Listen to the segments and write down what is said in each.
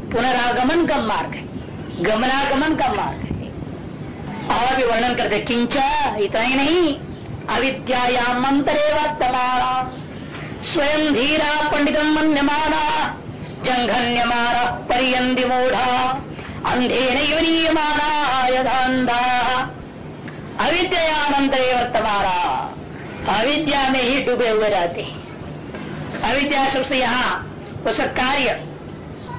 पुनरागमन का मार्ग है। गमनागमन का मार्ग है। और भी वर्णन करते किंचा, इतना ही नहीं अविद्या मंत्रे वर्तमाना स्वयं धीरा पंडितम मन्यमाना जंघन्यमाना परियंदी मूढ़ा अंधे युनीयमाना यदांधा अविद्यानंतरे वर्तमाना अविद्या में ही डूबे हुए रहते अविद्या सबसे यहाँ उसका कार्य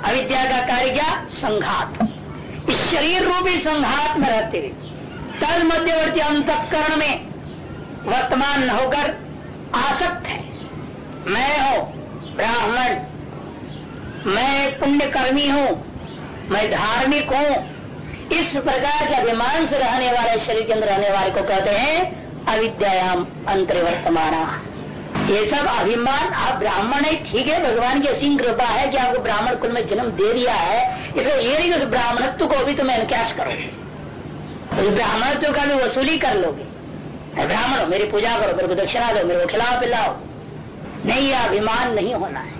अविद्या का कार्य क्या? संघात। इस शरीर रूपी संघात में रहते हुए तद मध्यवर्ती अंतकरण में वर्तमान न होकर आसक्त है। मैं हूँ ब्राह्मण। मैं पुण्यकर्मी हूँ। मैं धार्मिक हूँ। इस प्रकार के अभिमान से रहने वाले शरीर के अंदर रहने वाले को कहते हैं अविद्याम अंतर्वर्तमाना। ये सब अभिमान, आप ब्राह्मण है, ठीक है, भगवान की असीम कृपा है कि आपको ब्राह्मण कुल में जन्म दे दिया है। इसलिए ये नहीं कि ब्राह्मणत्व को भी तुम्हें इनकाश करोगे उस ब्राह्मणत्व का भी वसूली कर लोगे। ब्राह्मण मेरी पूजा करो, मेरे को दक्षिणा दो, मेरे को खिलाओ, पिलाओ। नहीं अभिमान नहीं होना है।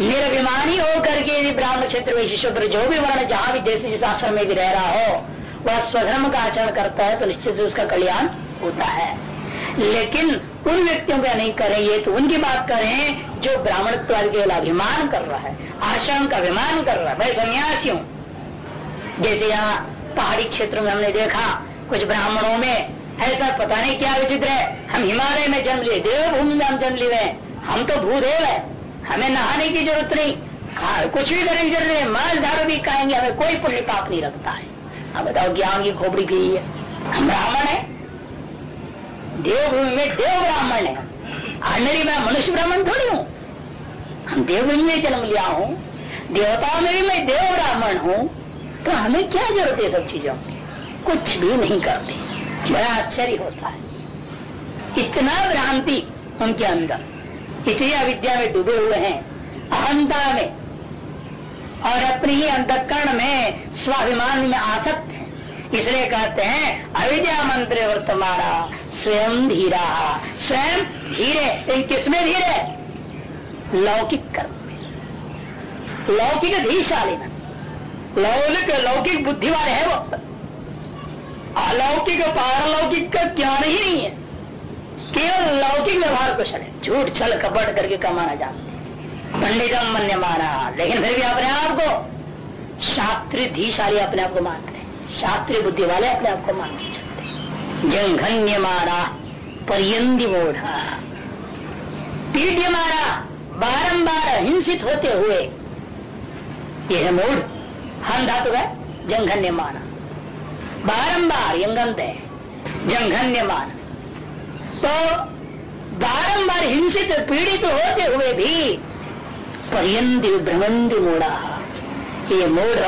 निर्भिमानी होकर के यदि ब्राह्मण क्षेत्र में शिष्य जो भी वर्ण, जहाँ भी जैसे जिस आश्रम में भी रह रहा हो, वह स्वधर्म का आचरण करता है तो निश्चित उसका कल्याण होता है। लेकिन उन व्यक्तियों का नहीं करें ये तो उनकी बात करें जो ब्राह्मण के अभिमान कर रहा है आश्रम का अभिमान कर रहा है। मैं सन्यासी हूँ जैसे यहाँ पहाड़ी क्षेत्र में हमने देखा कुछ ब्राह्मणों में ऐसा पता नहीं क्या विचित्र है हम हिमालय में जन्म लिए देवभूमि में हम जन्म लिए हैं हम तो भूदेव है हमें नहाने की ज़रूरत नहीं हाँ, कुछ भी करने की ज़रूरत माल दारू भी खाएँगे हमें कोई पुण्य पाप नहीं रखता है। अब बताओ ज्ञान की खोपड़ी की है। हम ब्राह्मण है देवभूमि में देव ब्राह्मण है ऑर्डनरी मैं मनुष्य ब्राह्मण थोड़ी हूँ। हम देवभूमि में जन्म लिया हूँ, देवताओं में भी मैं देव ब्राह्मण हूँ तो हमें क्या ज़रूरत है सब चीज़ों की? कुछ भी नहीं करते। बड़ा आश्चर्य होता है। इतना भ्रांति उनके अंदर। इतनी अविद्या में डूबे हुए हैं, अहंता में। और अपने ही अंतकरण में स्वाभिमान में आसक्त इसलिए कहते हैं अविद्या मंत्र वर्तमाना स्वयं धीरा स्वयं धीरे किसमें धीरे? लौकिक कर्म लौकिक धीशाली में। लौकिक लौकिक बुद्धि वाले है वो अलौकिक पारलौकिक का ज्ञान ही नहीं है। केवल लौकिक व्यवहार कुशल है झूठ छल कपट करके कमाना जानते पंडितम मन्य माना लेकिन फिर भी अपने आप को शास्त्रीय धीशाली अपने आप को मानते शास्त्रीय बुद्धि वाले अपने आप को मानते चलते जंघन्य मारा, पर्यंदी मोढ़ा। पीड्य मारा बारम्बार हिंसित होते हुए। ये है मूढ़ हम धातु है जंघन्य माना। बारम्बार यंगंत है जंघन्य माना। तो बारम्बार हिंसित, पीड़ित होते हुए भी पर्यंती भ्रमंदी मूढ़ा। ये मूढ़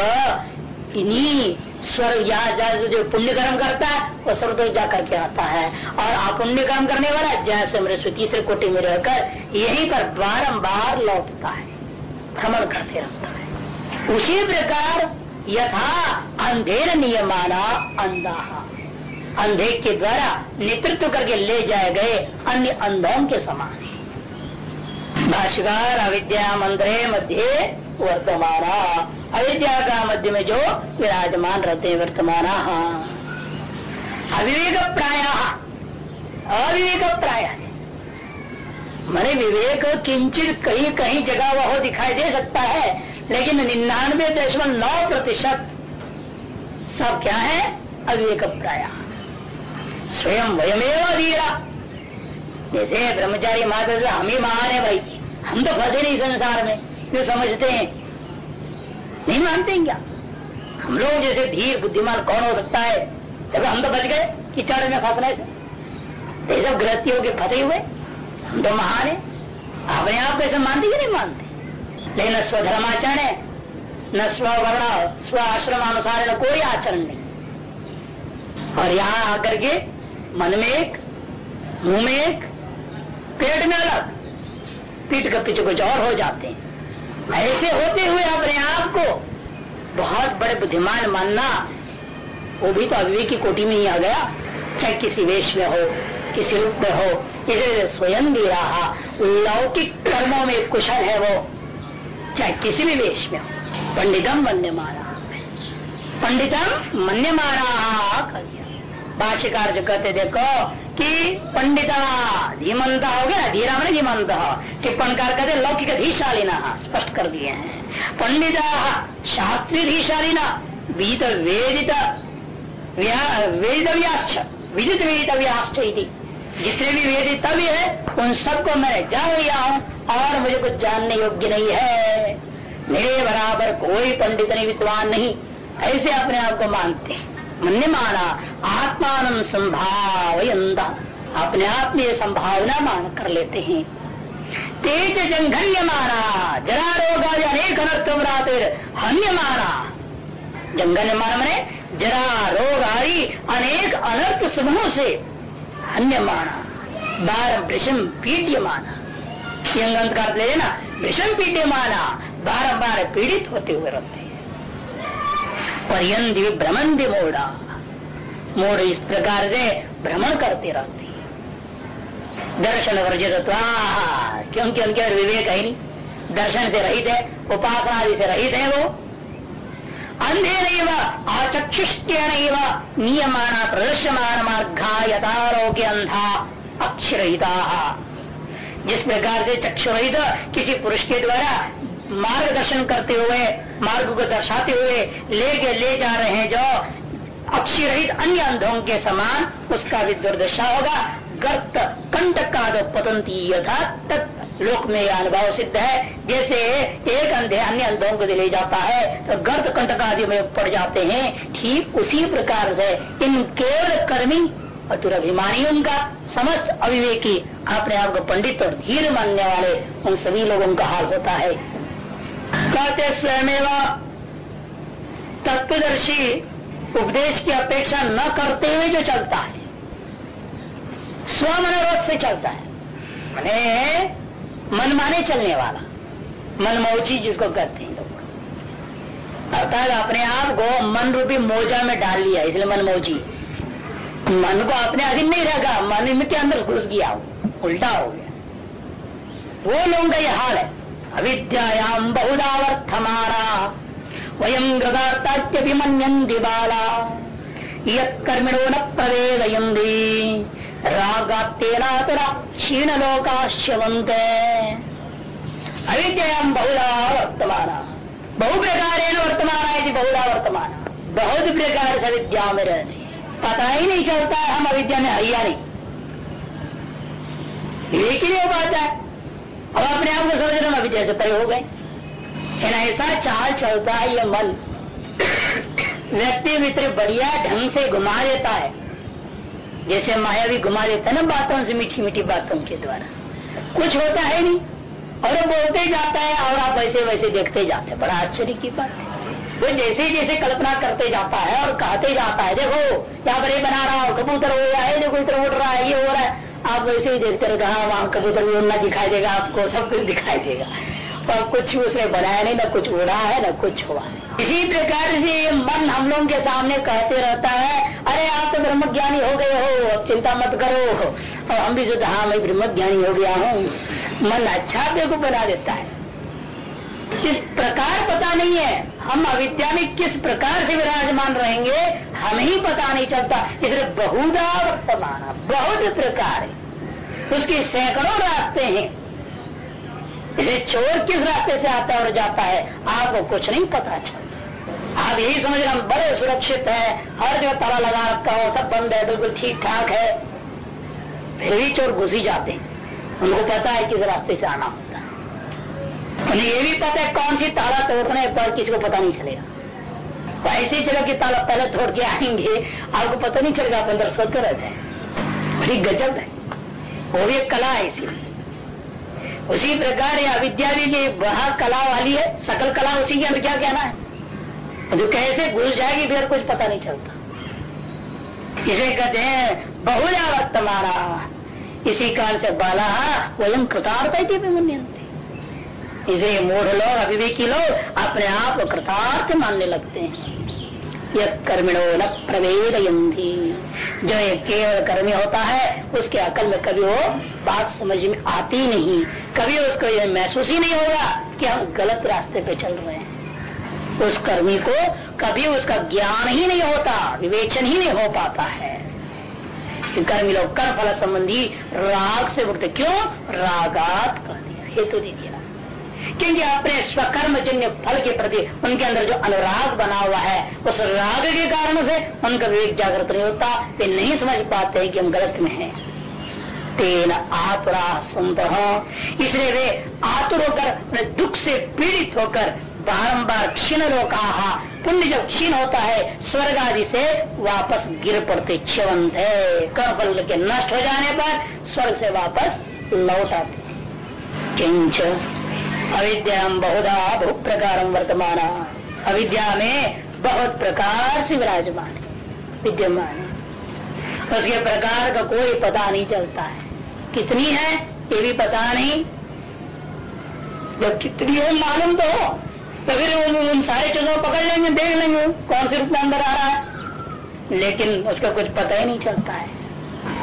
इन्हीं स्वर यहाँ जा पुण्य कर्म करता है, वो स्वर्ग तो जा करके आता है। और अपुण्य कर्म करने वाला जैसे मेरे तीसरे कोटि में रहकर यहीं पर बारंबार लौटता है, भ्रमण करते रहता है। उसी प्रकार यथा अंधेर नियमाना अंधा अंधे के द्वारा नेतृत्व करके ले जाए गए अन्य अंधों के समान है। भाष्यकार, अविद्या मंत्रे मध्य वर्तमान। अविद्या का मध्य में जो विराजमान रहते हैं वर्तमान। अविवेक प्राय। अविवेक प्राय। मैंने विवेक किंचित कहीं कहीं जगह वह दिखाई दे सकता है, लेकिन निन्यानवे दशमलव नौ प्रतिशत सब क्या है? अविवेक प्राय। स्वयं वयमेव अधीरा। जैसे ब्रह्मचारी माता हम ही महान है भाई। हम तो फंसे नहीं संसार में। जो समझते हैं। नहीं मानते हैं क्या? हम लोग जैसे धीर बुद्धिमान कौन हो सकता है? जब हम तो बच गए कीचड़ में फंसने से तो सब गृहस्थी होकर फंसे हुए। हम तो महान है। अपने आप कैसे मानते कि नहीं मानते? लेकिन स्वधर्माचरण है, न स्वर्ण स्व आश्रम अनुसार न कोई आचरण नहीं। और यहाँ आकर के मन में एक, मुँह में एक, पेट में अलग, पीठ के पीछे कुछ और हो जाते हैं। ऐसे होते हुए अपने आप को बहुत बड़े बुद्धिमान मानना, वो भी तो अविवेक की कोटि में ही आ गया। चाहे किसी वेश में हो, किसी रूप में हो इसे स्वयं भी रहा, लौकिक कर्मों में कुशल है वो। चाहे किसी भी वेश में हो। पंडितम मन्य मारा पंडितम मन्य मारा भाष्यकार जो कहते, देखो कि पंडिता धीमंत हो गया धीरा मैंने धीमंत टिप्पणकार कहते, लौकिक धीशालीना स्पष्ट कर दिए हैं। पंडिता शास्त्रीय धीशालीना विदित वेदित वेदितव्याश्च विदित वेदितव्याश्च जितने भी वेदितव्य है उन सबको मैं जान लिया हूँ, और मुझे कुछ जानने योग्य नहीं है। मेरे बराबर कोई पंडित नहीं, विद्वान नहीं, ऐसे अपने आप को मानते मन्य माना आत्मान संभाव अपने आप में संभावना मान कर लेते हैं। तेज जंघन्य माना जरा रोग अनेक अनर्थरातिर हन्य माना जंगन्य माना मैंने जरा रोग आदि अनेक अनर्थ समूह से हन्य माना बार वृषम पीड्य माना अंत का लेना, विषम पीड्य माना बार बार पीड़ित होते हुए रहते हैं। पर्यंत भ्रमण मोड़ा। मोड़ इस प्रकार से भ्रमण करते रहते दर्शन वर्जित क्योंकि उनके विवेक है नहीं। दर्शन से रहित है उपासना से रहित है वो। अंधे नहीं अचक्षुष्टेन नियमाना प्रदर्शमान मार्गा यथारोग्य अंधा अक्षरहिता। जिस प्रकार से चक्षुरहित किसी पुरुष के द्वारा मार्गदर्शन करते हुए, मार्ग को दर्शाते हुए लेके ले जा रहे हैं जो अक्षरहित अन्य अंधों के समान, उसका भी दुर्दशा होगा। गर्त कंट का जो पतंती यथा तक लोक में यह अनुभव सिद्ध है। जैसे एक अंधे अन्य अंधों को ले जाता है तो गर्त कंटक आदि में पड़ जाते हैं। ठीक उसी प्रकार से इन केवल कर्मी अतुर अभिमानियों का समस्त अविवेकी, अपने आप को पंडित और धीर मानने वाले उन सभी लोगों का हाल होता है। कहते स्वयं तत्वदर्शी उपदेश की अपेक्षा न करते हुए जो चलता है स्व मनोरोध से चलता है। मैंने मन माने चलने वाला मनमोची जिसको कहते हैं लोग। अर्थात अपने आप को मन रूपी मोजा में डाल लिया, इसलिए मनमोची मन को अपने अधीन नहीं रहेगा मन के अंदर घुस गया, उल्टा हो गया। वो लोगों का यह हाल है। अविद्याम बहुदावर्थमाना वयम गृदार्थात्यभिमन्यन्ति बाला। यत्कर्मिणो न प्रवेदयन्ति रागातेनातरा क्षीण लोकाश्यवंत अविद्याम बहुधा वर्तमान बहु प्रकार वर्तमान है बहुधा वर्तमान बहुत प्रकार से विद्या में रहने पता ही नहीं चलता है हम अविद्या में हरिया नहीं। एक ही हो है और अपने आप को समझ रहे अभी जैसे परे हो गए। ऐसा चाल चलता है ये मन। व्यक्ति मित्र बढ़िया ढंग से घुमा देता है। जैसे माया भी घुमा देता है ना बातों से मीठी मीठी बातों के द्वारा। कुछ होता है नहीं, और वो बोलते जाता है और आप वैसे वैसे देखते जाते हैं। बड़ा आश्चर्य की बात। है वो जैसे जैसे कल्पना करते जाता है और कहते जाता है, देखो, यहाँ पर ये बना रहा हो, कबूतर हो रहा है देखो, इधर उड़ रहा है, ये हो रहा है। आप वैसे ही देखते रहे हाँ वहाँ कबूतर भी उड़ना दिखाई देगा, आपको सब कुछ दिखाई देगा। और कुछ उसने बनाया नहीं, ना कुछ उड़ा है, ना कुछ हुआ है। इसी प्रकार से मन हम लोगों के सामने कहते रहता है, अरे आप तो ब्रह्म ज्ञानी हो गए हो, अब चिंता मत करो। और हम भी सोचते हाँ मैं ब्रह्म ज्ञानी हो गया हूँ। मन अच्छा बेगू बना देता है। किस प्रकार पता नहीं है। हम अविद्या में किस प्रकार से विराजमान रहेंगे, हमें ही पता नहीं चलता। इसलिए बहुधा वर्तमान, बहुत प्रकार है। उसके सैकड़ों रास्ते हैं। इसे चोर किस रास्ते से आता और जाता है, आपको कुछ नहीं पता चलता। आप यही समझ रहे हम बड़े सुरक्षित है, हर जगह ताला लगा रखा हो, सब बंद है, बिल्कुल ठीक ठाक है। फिर भी चोर घुस ही जाते हैं। उनको पता है किस रास्ते से आना होता है। उन्हें ये भी पता है कौन सी ताला तोड़ने पर किसी को पता नहीं चलेगा। ऐसे ही चलो कि ताला पहले तोड़ के आएँगे आपको पता नहीं चलेगा, आप अंदर सोते रहते हैं। बड़ी गजब है। वो भी एक कला है इसीलिए उसी प्रकार ये अविद्या भी वह कला वाली है, सकल कला उसी के अंदर क्या कहना है? जो कैसे घुस जाएगी, फिर कुछ पता नहीं चलता। इसे कहते हैं, बहुला वर्तमाना। इसी कारण से बाला वयम कृतार्थ है इसलिए मूढ़ लोग, अविवेकी लोग अपने आप को कृतार्थ मानने लगते हैं। यह कर्मिणो न प्रवेदयंती जो ये केवल कर्मी होता है, उसके अकल में कभी वो बात समझ में आती नहीं। कभी उसको ये महसूस ही नहीं होगा कि हम गलत रास्ते पे चल रहे हैं। उस कर्मी को कभी उसका ज्ञान ही नहीं होता, विवेचन ही नहीं हो पाता है। कर्मी लोग कर्म फल संबंधी राग से मुक्त। क्यों? रागात कह दिया हेतु दे दिया। क्योंकि अपने स्वकर्म जन्य फल के प्रति उनके अंदर जो अनुराग बना हुआ है, उस राग के कारण से उनका विवेक जागृत नहीं होता। वे नहीं समझ पाते कि हम गलत में हैं। तेन आतुरा संत इसलिए वे आतुर होकर दुख से पीड़ित होकर बारम्बार क्षीण रोका पुण्य जब क्षीण होता है स्वर्ग आदि से वापस गिर पड़ते क्षवंत है। कर्म के नष्ट हो जाने पर स्वर्ग से वापस लौट आते किंच अविद्या बहुधा बहु प्रकार वर्तमान। अविद्या में बहुत प्रकार से विराजमान विद्यमान उसके प्रकार का कोई पता नहीं चलता है। कितनी है, ये भी पता नहीं। जब कितनी है, मालूम तो हो। तो फिर उन सारे चीज़ों पकड़ लेंगे, देख लेंगे, कौन से रूप में अंदर आ रहा है। लेकिन उसका कुछ पता ही नहीं चलता है।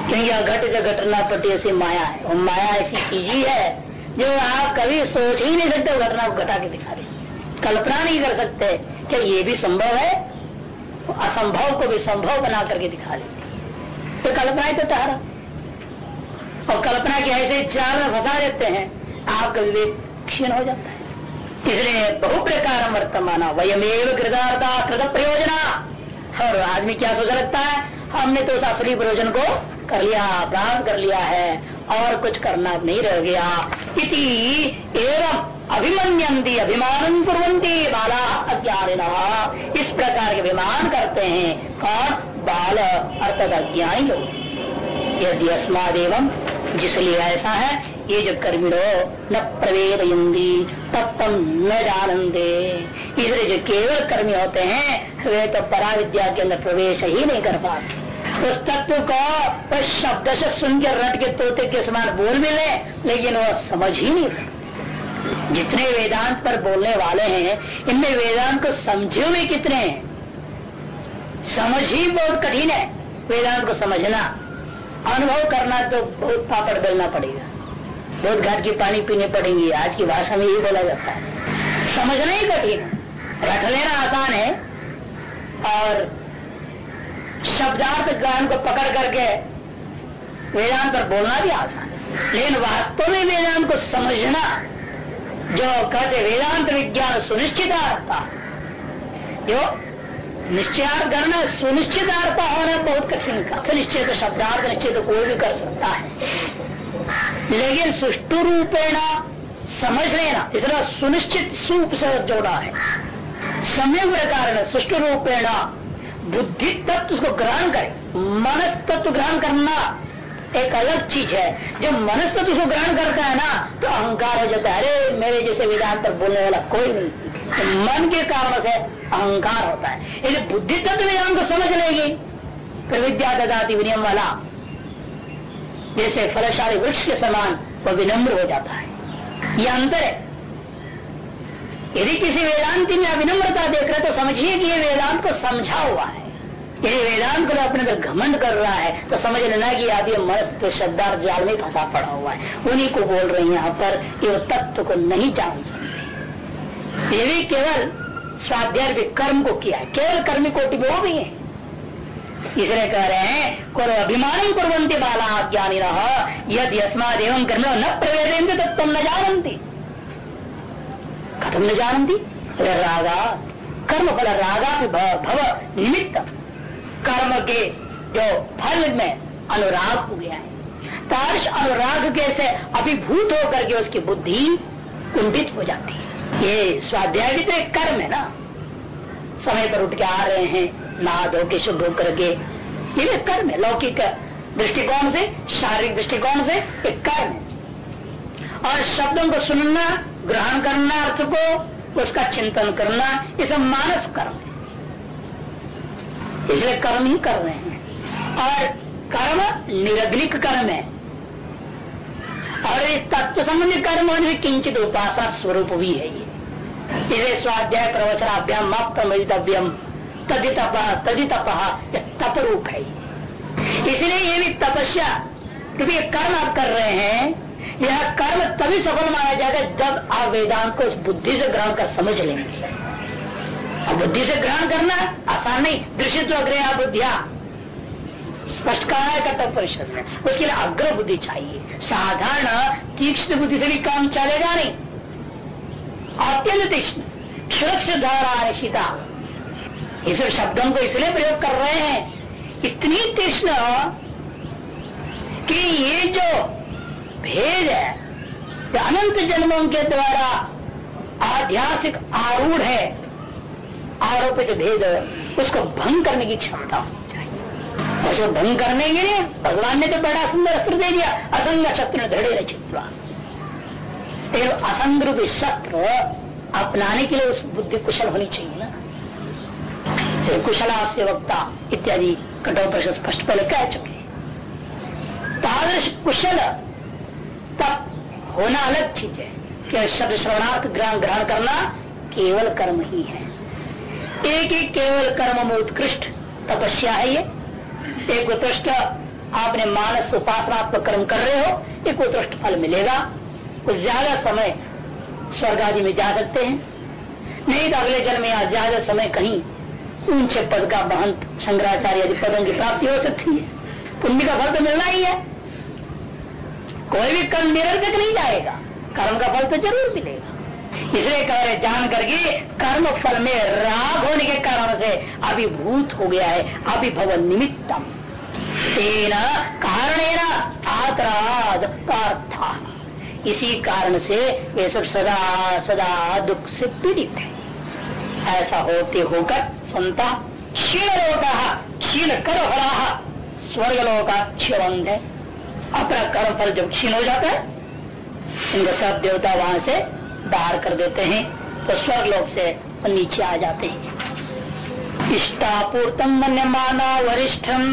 क्योंकि घट जो घटना पटी ऐसी माया है। और माया ऐसी चीज़ ही है। जो आप कभी सोच ही नहीं सकते घटना को घटा के दिखा दे कल्पना नहीं कर सकते क्या ये भी संभव है असंभव को भी संभव बना करके दिखा देते तो कल्पना तो ठहरा। और कल्पना के ऐसे चार में फंसा देते हैं, आपका विवेक क्षीण हो जाता है। इसलिए बहु प्रकार वर्तमान, वयमेव कृतार्था कृत प्रयोजना। और आदमी क्या सोच रखता है, हमने तो उस असली प्रयोजन को कर लिया प्राप्त कर लिया है, और कुछ करना नहीं रह गया। इति एवं अभिमन्यंती अभिमान कुरंती बाला अज्ञान इस प्रकार के अभिमान करते हैं कौन? बाल अर्थात अज्ञानी लोग यदि अस्माद एवं जिसलिए ऐसा है, ये जो कर्मिणो न प्रवेद तब न जानते इसलिए जो केवल कर्मी होते हैं, वे तो परा विद्या के अंदर प्रवेश ही नहीं कर पाते। उस तत्व को उस शब्द से सुनकर रट के तोते के समान बोल भी ले लेकिन वह समझ ही नहीं सकते जितने वेदांत पर बोलने वाले हैं, इनमें वेदांत को समझे हुए कितने हैं? समझ ही बहुत कठिन है, वेदांत को समझना। अनुभव करना तो बहुत पापड़ बेलना पड़ेगा। बहुत घाट की पानी पीने पड़ेंगे, आज की भाषा में यही बोला जाता है। समझना ही कठिन रख लेना आसान है, और शब्दार्थ ज्ञान को पकड़ करके वेदांत पर बोलना भी आसान है। लेकिन वास्तव में वेदांत को समझना, जो कहते वेदांत विज्ञान सुनिश्चित आता जो निश्चयार्थ करना सुनिश्चित अर्थ होना बहुत कठिन का सुनिश्चित तो शब्दार्थ निश्चित तो कोई भी कर सकता है। लेकिन सुष्टु रूपेण समझ लेना, इसलिए सुनिश्चित सूप से जोड़ा है। समय प्रकार सुष्टु रूपेण बुद्धि तत्व उसको ग्रहण करे। मनस तत्व ग्रहण करना एक अलग चीज़ है। जब मनस तत्व उसको ग्रहण करता है ना तो अहंकार हो जाता है। अरे, मेरे जैसे वेदांत बोलने वाला कोई नहीं तो मन के कारण से अहंकार होता है। यदि बुद्धि तत्व वेदांत को समझ लेगी। तो विद्या ददाती विनियम वाला, जैसे फलशाली वृक्ष के समान वह विनम्र हो जाता है। यह अंतर है। यदि किसी वेदांति में अविनम्रता देख रहे तो समझिए कि ये वेदांत को समझा हुआ है। यदि वेदांत को अपने अंदर घमंड कर रहा है तो समझ लेना कि आदि मस्त शब्दार्थ जाल में फंसा पड़ा हुआ है। उन्हीं को बोल रहे हैं यहाँ पर कि वो तत्व को नहीं जान सकते। ये भी केवल स्वाध्याय कर्म को किया है। केवल कर्मी कोटि वो भी है। इसलिए कह रहे हैं को अभिमान कुरंती बाला ज्ञानी रह यदि अस्माद एवं कर्म न प्रवेदेंगे तो तुम न जानती कथम न जानती रागा कर्म फल रागा भव निमित्त कर्म के जो फल में अनुराग हो गया है। तार्श अनुराग के से अभिभूत होकर के उसकी बुद्धि कुंठित हो जाती है। ये स्वाध्याय तो एक कर्म है ना। समय पर उठ के आ रहे हैं, नहा धो के, शुद्ध होकर के। ये भी कर्म है, लौकिक दृष्टिकोण से, शारीरिक दृष्टिकोण से एक कर्म और शब्दों को सुनना, ग्रहण करना, अर्थ को, उसका चिंतन करना, ये सब मानस कर्म है। इसलिए कर्म ही कर रहे हैं। और कर्म निरग्निक कर्म है। और इस तत्व संबंधी कर्म किंचित उपासना स्वरूप भी है ये। इसे स्वाध्याय प्रवचनाभ्याम प्रमितव्यम तदि तप तदि तप तप रूप है इसलिए ये भी तपस्या, क्योंकि ये कर्म आप कर रहे हैं, यह कर्म तभी सफल माना जाएगा जब आप वेदांत को बुद्धि से ग्रहण कर समझ लेंगे। अब बुद्धि से ग्रहण करना आसान नहीं। दृश्यत्व अग्रह बुद्धिया। स्पष्ट कहा है कर्तव्य परिषद में, उसके लिए अग्र बुद्धि चाहिए। साधारण तीक्ष्ण बुद्धि से भी काम चलेगा नहीं। अत्यंत तीक्ष्ण। क्षुरक्ष धारा ये सब शब्दों को इसलिए प्रयोग कर रहे हैं। इतनी तीक्ष्ण कि ये जो भेद है अनंत जन्मों के द्वारा आध्यासिक आरूढ़ है आरोपित भेद, उसको भंग करने की क्षमता होनी चाहिए। उसको भंग करने के लिए भगवान ने तो बड़ा सुंदर अस्त्र दे दिया, असंग शस्त्र धड़े रचित्वा। असंग रूपी शस्त्र अपनाने के लिए उस बुद्धि कुशल होनी चाहिए ना। कुशला से वक्ता इत्यादि कठोर स्पष्ट पहले कह चुके कुशल तब होना अलग चीज़ है कि शब्द श्रवणार्थ ग्रहण ग्रहण करना केवल कर्म ही है। एक ही केवल कर्म में उत्कृष्ट तपस्या है ये। एक उत्कृष्ट आपने मानस उपासनात्मक कर्म कर रहे हो, एक उत्कृष्ट फल मिलेगा। कुछ ज़्यादा समय स्वर्ग आदि में जा सकते हैं। नहीं तो अगले जन्म या ज़्यादा समय कहीं ऊँचे पद का महंत शंकराचार्य आदि पदों की प्राप्ति हो सकती है। पुण्य का फल तो मिलना ही है। कोई भी कर्म निरर्थक नहीं जाएगा। कर्म का फल तो ज़रूर मिलेगा। इसलिए कह रहे, जान करके कर्म फल में राग होने के कारण से अभिभूत हो गया है अभिभव निमित्तम। तेना कारण आतराद इसी कारण से वे सब सदा सदा दुख से पीड़ित है। ऐसा होते होकर संता क्षीण लोक क्षीण कर फला स्वर्ग लोका क्षवंध है। अपना कर्म फल जब क्षीण हो जाता है, इनका सब देवता वहाँ से बाहर कर देते हैं तो स्वर्ग लोक से नीचे आ जाते हैं। इष्टापूर्तम मन माना वरिष्ठम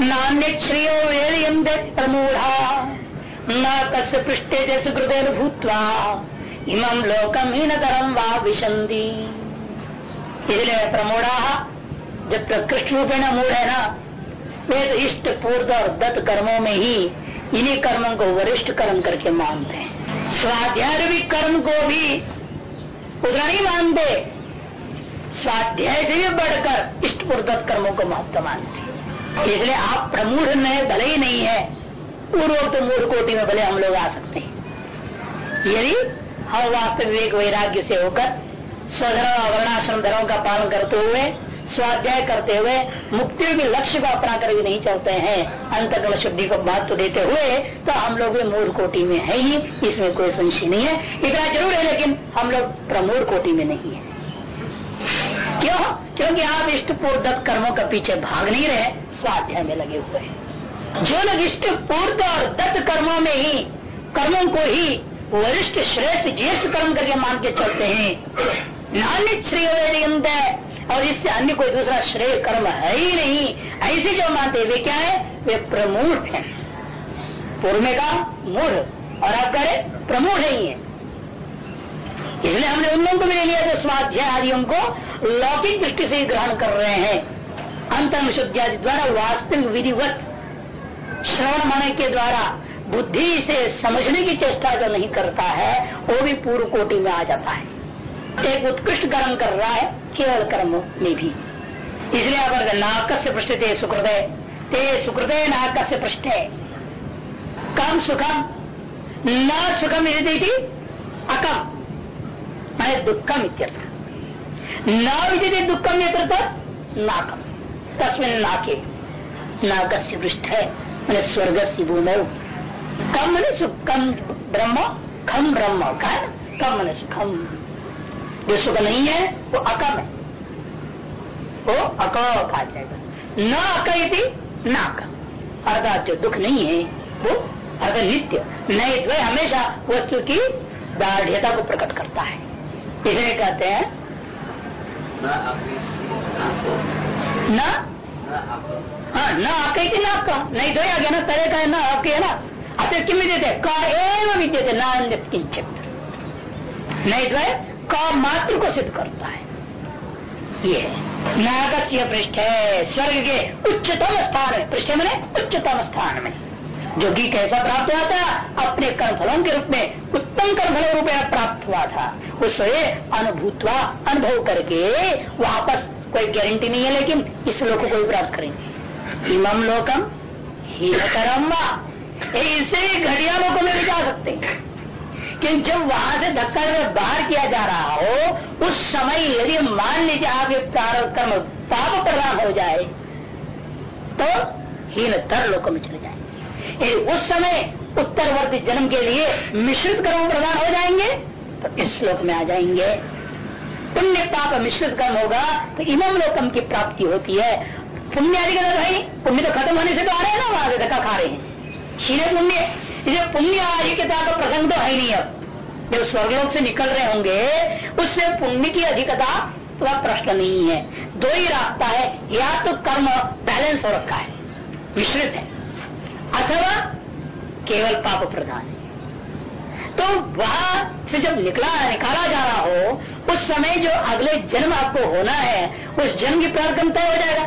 नान्य श्रेय वेद प्रमूढ़ा, न कस पृष्ठे जैसे सुकृत भूतवा इमम लोकम ही नरम वा विशंदी इसलिए प्रमोड़ा जब प्रकृष्ट रूपेण मूढ़ है ना, वे तो इष्ट पूर्व और दत्त कर्मों में ही इन्हीं कर्मों को वरिष्ठ कर्म करके मानते हैं। स्वाध्याय कर्म को भी उतना नहीं मानते। स्वाध्याय से भी बढ़कर इष्ट पूर्वत कर्मों को महत्व मानते इसलिए आप प्रमूढ़ में भले ही नहीं है। पूर्वोक्त मूढ़ कोटि में भले हम लोग आ सकते हैं। यदि हम वास्तविक वैराग्य से होकर स्वधर्म वर्णाश्रम धर्म का पालन करते हुए स्वाध्याय करते हुए मुक्ति के लक्ष्य को अपना कर भी नहीं चलते हैं। अंतगण शुद्धि को महत्व देते हुए तो हम लोग भी मूल कोटि में है ही, इसमें कोई संशय नहीं है। इतना ज़रूर है, लेकिन हम लोग प्रमूल कोटि में नहीं है। क्यों? क्योंकि आप इष्ट पूर्व कर्मों के पीछे भाग नहीं रहे, स्वाध्याय में लगे हुए हैं। जो लोग इष्ट पूर्व और दत्त कर्मों में ही, कर्मों को ही वरिष्ठ, श्रेष्ठ, ज्येष्ठ कर्म करके मान के चलते हैं, नान्य श्रेय और इससे अन्य कोई दूसरा श्रेय कर्म है ही नहीं। ऐसे जो मानते वे क्या है? वे प्रमूढ़ है। पूर्व में कहा, मूढ़। और आप कह रहे, प्रमूढ़ ही है इसलिए हमने उन लोगों को भी ले लिया जो स्वाध्याय आदियों को लौकिक दृष्टि से ग्रहण कर रहे हैं। अंतम शुद्धि आदि द्वारा वास्तविक विधिवत श्रवण माने के द्वारा बुद्धि से समझने की चेष्टा जो नहीं करता है, वो भी पूर्व कोटि में आ जाता है। एक उत्कृष्ट कर्म कर रहा है, केवल कर्म में भी। इसलिए अगर नाक से पृष्ठ थे, सुकृदय, ते सुकृदय नाक से पृष्ठ कम सुखम, न सुखम यदि अकम। मैंने दुखम इत्यर्थ। न विद्यते दुखम यथ नाकम। तस्मिन नाके नाक से पृष्ठ है, मैंने स्वर्ग से भूमि। कम मैंने सुखम ब्रह्म, खम ब्रह्म का कम मैंने सुखम। जो सुख नहीं है वो अकम है। वो अक कहा जाएगा। न अकयति न अकम। अर्थात जो दुख नहीं है वो अगर नित्य। नहीं द्वय हमेशा वस्तु की दाढ़ता को प्रकट करता है। इसलिए कहते हैं न हाँ न आपके की ना आपका नहीं दो आ गया ना तरह का है ना आपके है ना। अतः किम विद्यते? का एवं विद्यते ना किंचित नहीं द्वय का मात्र को सिद्ध करता है। ये नागस्य पृष्ठ है स्वर्ग के उच्चतम स्थान है। पृष्ठ मैंने उच्चतम स्थान में। जो कि कैसा प्राप्त हुआ था, अपने कर्मफलों के रूप में उत्तम कर्मफलों रूप में प्राप्त हुआ था। उसे अनुभूतवा अनुभव करके वापस कोई गारंटी नहीं है, लेकिन इस लोग को कोई प्राप्त करेंगे। इमम लोकम ही इसे घड़िया लोगों में भी जा सकते। हैं कि जब वहाँ से धक्का बाहर किया जा रहा हो, उस समय यदि मान लीजिए आप ये कर्म पाप प्रदान हो जाए तो हीन तर लोगों में चले जाएँगे। उस समय उत्तरवर्ती जन्म के लिए मिश्रित कर्म प्रदान हो जाएँगे तो इस श्लोक में आ जाएँगे। पुण्य पाप मिश्रित कर्म होगा तो इमम लोकम की प्राप्ति होती है। पुण्य अधिक भाई, पुण्य तो खत्म होने से तो आ रहे हैं ना, वहाँ से धक्का खा रहे हैं। क्षीण पुण्य इसे पुण्य अधिकता का प्रसंग तो है नहीं अब। जब स्वर्गलोक से निकल रहे होंगे, उससे पुण्य की अधिकता का प्रश्न नहीं है। दो ही रास्ता है, या तो कर्म बैलेंस हो रखा है मिश्रित है, अथवा केवल पाप प्रधान है। तो वहाँ से जब निकला, निकाला जा रहा हो, उस समय जो अगले जन्म आपको होना है, उस जन्म की प्रारंभ तय हो जाएगा।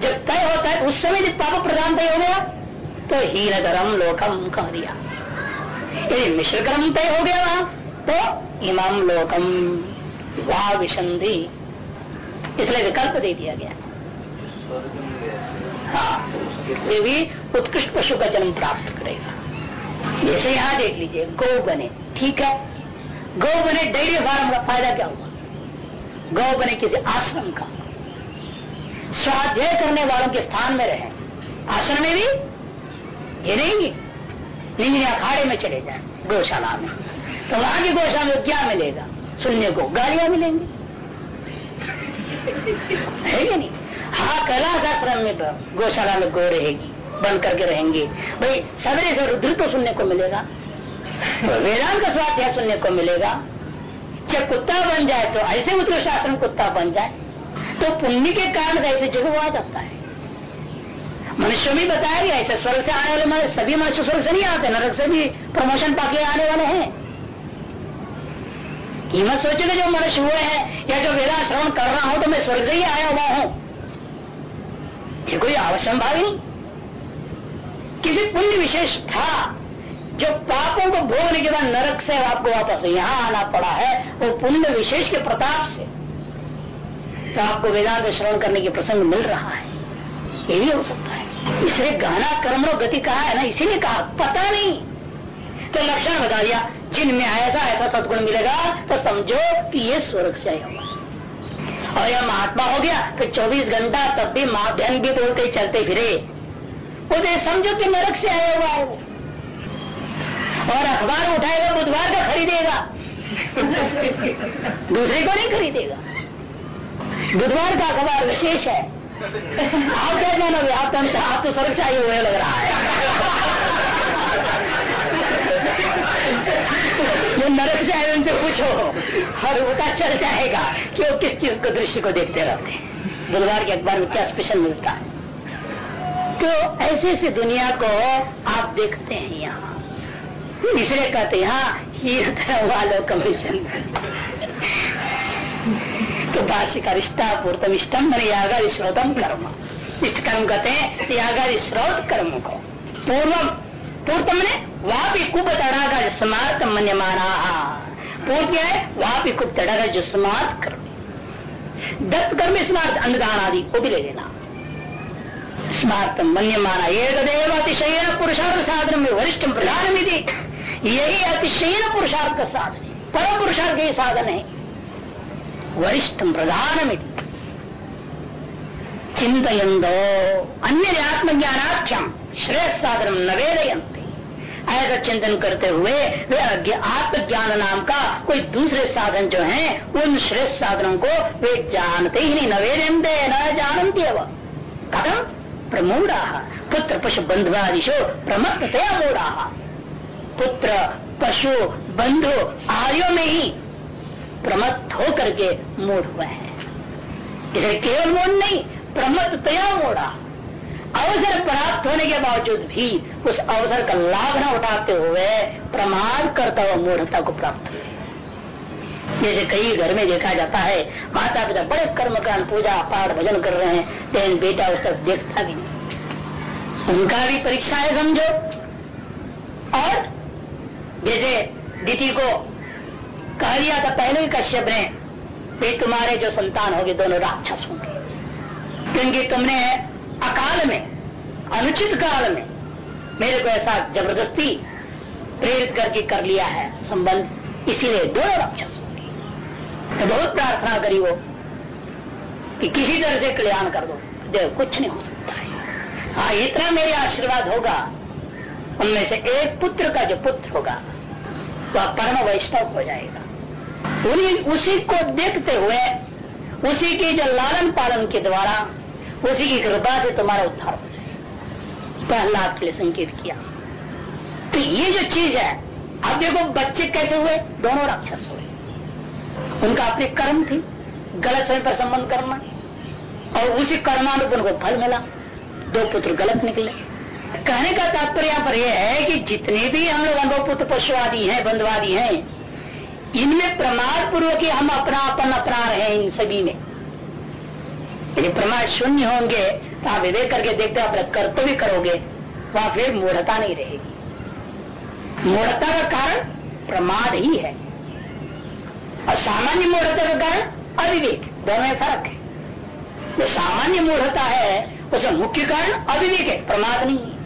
जब तय होता है उस समय जब पाप प्रधान तय हो गया तो हीनगरम लोकम कह दिया। यदि मिश्र कर्म तय हो गया वहाँ तो इमाम लोकम, वहा विसंधि। इसलिए विकल्प दे दिया गया। हाँ ये भी उत्कृष्ट पशु का जन्म प्राप्त करेगा। जैसे यहाँ देख लीजिए, गौ बने, ठीक है? गौ बने, डेयरी फार्म का फ़ायदा क्या हुआ? गौ बने किसी आश्रम का। स्वाध्याय करने वालों के स्थान में रहे। आश्रम में भी ये नहीं। अखाड़े में चले जाए, गौशाला में। तो वहाँ की गौशाला में क्या मिलेगा? सुनने को गालियाँ मिलेंगी। है नहीं? हाँ कैलाश आश्रम में तो गौशाला में गौ रहेगी बंद करके रहेंगे। भाई सवेरे से रुद्र तो सुनने को मिलेगा। वेदांत का स्वाध्याय सुनने को मिलेगा। जब कुत्ता बन जाए तो ऐसे उत्कृष्ट आश्रम कुत्ता बन जाए तो पुण्य के कारण ऐसे जगह आ जाता है। मनुष्य में बताया गया ऐसे स्वर्ग से आने वाले मनुष्य, सभी मनुष्य स्वर्ग से नहीं आते, नरक से भी प्रमोशन पाके आने वाले हैं। कीमत सोचे जो मनुष्य हुए हैं, या जो वेदा श्रवण कर रहा हूँ तो मैं स्वर्ग से ही आया हुआ हूँ। ये कोई आवश्यक भाव नहीं। किसी पुण्य विशेष था, जो पापों को भोगने के बाद नरक से आपको वापस यहाँ आना पड़ा है, वो पुण्य विशेष के प्रताप से तो आपको वेदांत श्रवण करने के प्रसंग मिल रहा है। ये भी हो सकता है। इसलिए गाना, कर्म गति कहा है ना, इसीलिए कहा, पता नहीं। तो लक्षण बता दिया जिनमें ऐसा ऐसा सदगुण मिलेगा तो समझो कि ये स्वर्ग से आया हुआ और यह महात्मा हो गया, फिर 24 घंटा तब भी माध्यम भी बोलते चलते फिरे। वो तो समझो कि नरक से आया हुआ है और अखबार उठाएगा, बुधवार का खरीदेगा। दूसरे को नहीं खरीदेगा। बुधवार का अखबार विशेष है। आप क्या जानोगे आप तो आप तो स्वर्ग से आए हुए लग रहा है जो नरक से आए उनसे पूछो और पता चल जाएगा कि वो किस चीज़ को दृश्य को देखते रहते हैं बुधवार के अखबार में क्या स्पेशल मिलता है तो ऐसे ऐसे दुनिया को आप देखते हैं यहाँ इसलिए कहते हैं यहाँ ही वालों कमीशन तो भाष्य का रिश्ता पूर्तम इष्टम मैंने यागादि श्रोतम कर्म। इष्ट कर्म कहते हैं यागादि श्रोत कर्म को। पूर्व पूर्तम ने भी कुप तड़ा का स्मार्त मन्य माना पूर्व क्या है भी कुप तड़ा का जो स्मार्त कर्म। दत्त कर्म स्मार्त अन्नदान आदि को भी ले लेना। स्मार्त मन्य माना एक अतिशय पुरुषार्थ साधन में वरिष्ठ प्रधान यही अतिशय पुरुषार्थ का साधन परम पुरुषार्थ के साधन है। वरिष्ठ प्रधान चिंतयंदो अन्य आत्मज्ञानाख्यम श्रेष्ठ साधन नवेदयंते ऐसा चिंतन करते हुए वे आत्मज्ञान नाम का कोई दूसरे साधन जो है, उन श्रेष्ठ साधनों को वे जानते ही नहीं नवेदयंते न जानते व कदम प्रमूढ़ा। पुत्र, पशु बंधुआदिशो प्रमत्तया मूढ़ा। पुत्र, पशु बंधु आर्यो में ही प्रमत्त होकर के मूड हुए हैं। इसे केवल मूड नहीं, प्रमत्त तया मोड़ा। अवसर प्राप्त होने के बावजूद भी उस अवसर का लाभ न उठाते हुए प्रमाण करता हुआ मूढ़ता को प्राप्त हुए। जैसे कई घर में देखा जाता है माता पिता बड़े कर्म कांड पूजा, पाठ, भजन कर रहे हैं, लेकिन बेटा उस तक देखता भी नहीं। उनका भी परीक्षा है समझो। और जैसे दीदी को कह दिया था, पहले ही कश्यप ने। वे तुम्हारे जो संतान होंगे, दोनों राक्षस होंगे। क्योंकि तुमने अकाल में, अनुचित काल में मेरे को ऐसा ज़बरदस्ती प्रेरित करके कर लिया है संबंध। इसीलिए दोनों राक्षस होंगे। तो बहुत प्रार्थना करी वो, कि किसी तरह से कल्याण कर दो। देव, कुछ नहीं हो सकता है। हाँ इतना मेरे आशीर्वाद होगा, उनमें से एक पुत्र का जो पुत्र होगा, वह परम वैष्णव हो जाएगा। उन्हीं उसी को देखते हुए, उसी के जो लालन पालन के द्वारा, उसी की कृपा से तुम्हारा उद्धार हो जाएगा प्रहलाद के लिए संकेत किया। तो ये जो चीज़ है, अब देखो बच्चे कैसे हुए? दोनों राक्षस हुए। उनका अपने कर्म थी, गलत समय पर संबंध करना, और उसी कर्मानुप उनको फल मिला। दो पुत्र गलत निकले। कहने का तात्पर्य पर यह है कि जितने भी हम लोग अनुभव पुत्र पशुवादी हैं बंधवादी हैं इनमें प्रमाण पूर्वक ही हम अपनापन अपना रहे हैं इन सभी में। यदि प्रमाण शून्य होंगे तो आप विवेक करके देखते अपने कर्तव्य करोगे, वहाँ फिर मूढ़ता नहीं रहेगी। मूढ़ता का कारण प्रमाद ही है। और सामान्य मूढ़ता का कारण अविवेक, दोनों में फ़र्क है। जो सामान्य मूढ़ता है, उसका मुख्य कारण अविवेक है प्रमाद नहीं है।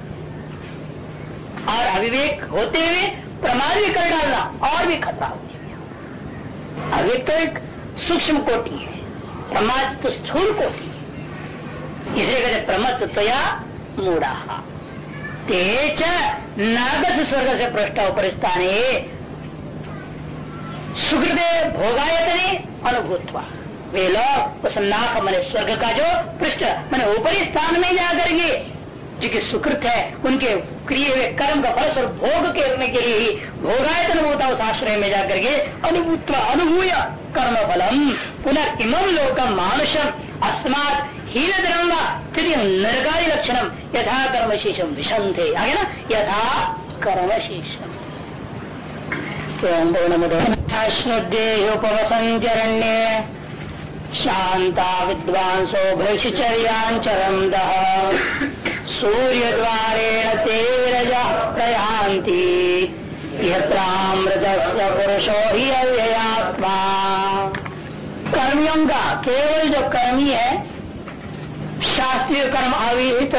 और अविवेक होते हुए प्रमाद भी कर डालना और भी खतरा हो अविवेक तो एक सूक्ष्म कोटि है। प्रमाद तो स्थूल कोटि इसलिए कहते प्रमत तया मूढ़ा। तेज नागस स्वर्ग से पृष्ठ उपरिस्थान सुखदेव भोगायतने अनुभूतवा। वे लोग उस नाक मैंने स्वर्ग का जो पृष्ठ, मैंने ऊपरी स्थान में जाकर के जो कि सुकृत है, उनके क्रिय हुए कर्म का फल स्वरूप भोग करने के लिए ही भोगायतन होता उस आश्रय में जाकर के अनुभूत अनुभूय कर्म फलम पुनः इमम लोकम मानुषम अस्मात हीन द्रंगा नरकारी लक्षणम यथा कर्म शेषम विषम थे आगे ना, यथा कर्म शेषम श्रद्धेयोपवसंत्यरण्ये शांता विद्वांसो भृक्षचर्याचरम दह सूर्य द्वारेण ते विरजा यत्रामृत पुरुषो ही अव्ययात्मा। कर्मियों का? केवल जो कर्मी है, शास्त्रीय कर्म अविहित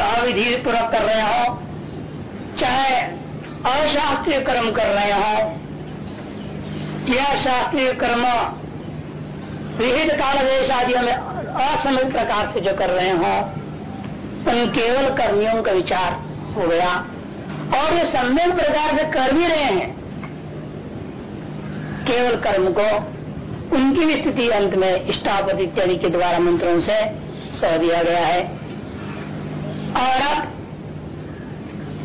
अविधि पूर्वक कर रहे हो, चाहे अशास्त्रीय कर्म कर रहे हो या शास्त्रीय कर्म विहित काल देश आदि में असमय प्रकार से जो कर रहे हो उन केवल कर्मियों का विचार हो गया। और ये सम्यक प्रकार से कर भी रहे हैं। केवल कर्म को उनकी भी स्थिति अंत में इष्टापति इत्यादि के द्वारा मंत्रों से कह दिया गया है। और अब